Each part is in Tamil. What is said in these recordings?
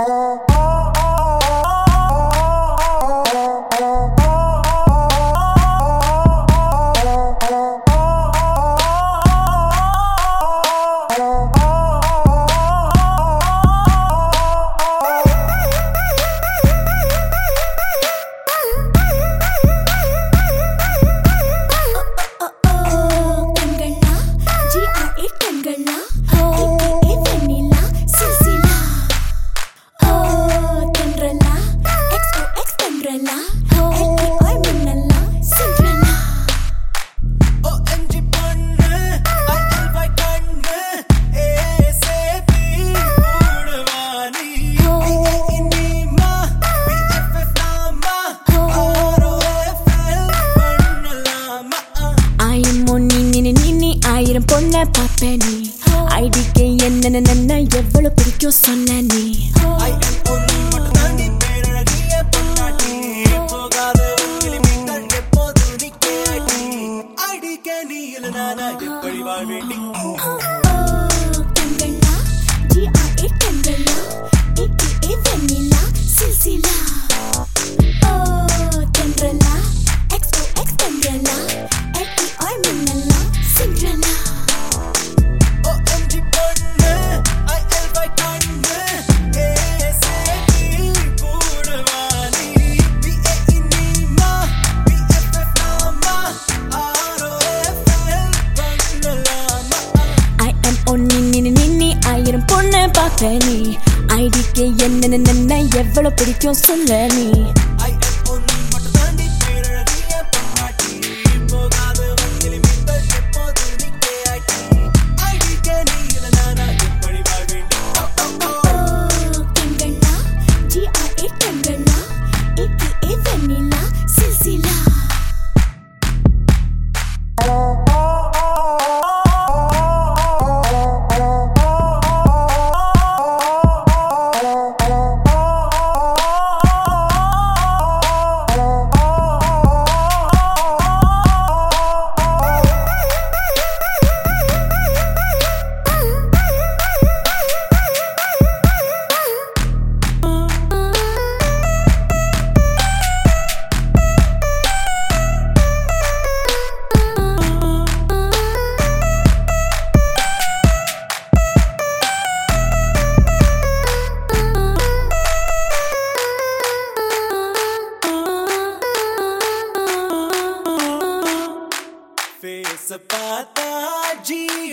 Oh. பொண்ண பாப்ப நீ ஐடிக்கு என்னென்ன நின்ன எவ்வளவு பிடிக்கும் சொன்ன நீ நீ இல்லைனா எப்படி வாழ்வேண்டி கண்கண்டா ஜி ஆ ஏ கண்கண்டா ஏ ஏ வெண்ணிலா சில்சிலா என்ன பார்த்த நீ. ஐடிக்கு என்ன எவ்வளவு பிடிக்கும் சொல்ல நீ.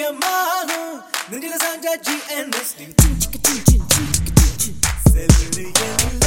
Yamanı Nıncılı sanca GNS Sevini yenile